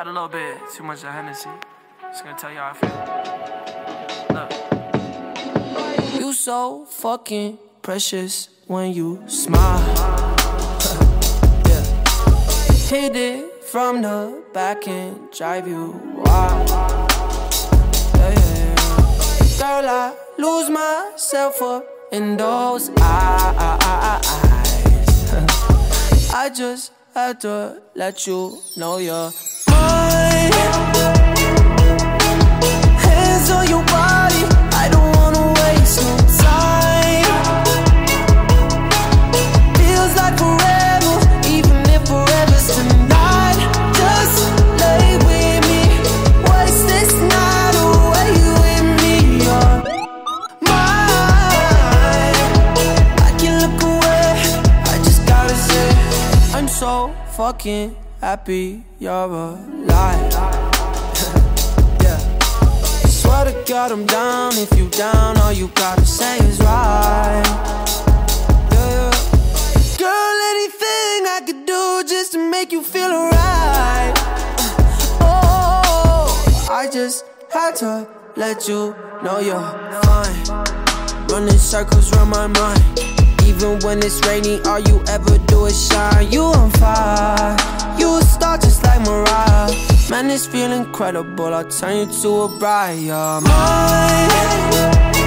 Had a little bit too much of Hennessy. Just gonna tell you how I feel. Look. You so fucking precious when you smile. yeah. Hit it from the back and drive you wild. Yeah, yeah. Girl, I lose myself up in those eyes. I just had to let you know you're so fucking happy you're alive. yeah. Swear to God I'm down. If you down, all you gotta say is right. Yeah, yeah. Girl, anything I could do just to make you feel alright. Oh, I just had to let you know you're fine. Running circles around my mind. Even when it's rainy, all you ever do is shine. You on fire, you a star just like Mariah. Man, this feel incredible. I'll turn you to a bride. Mine.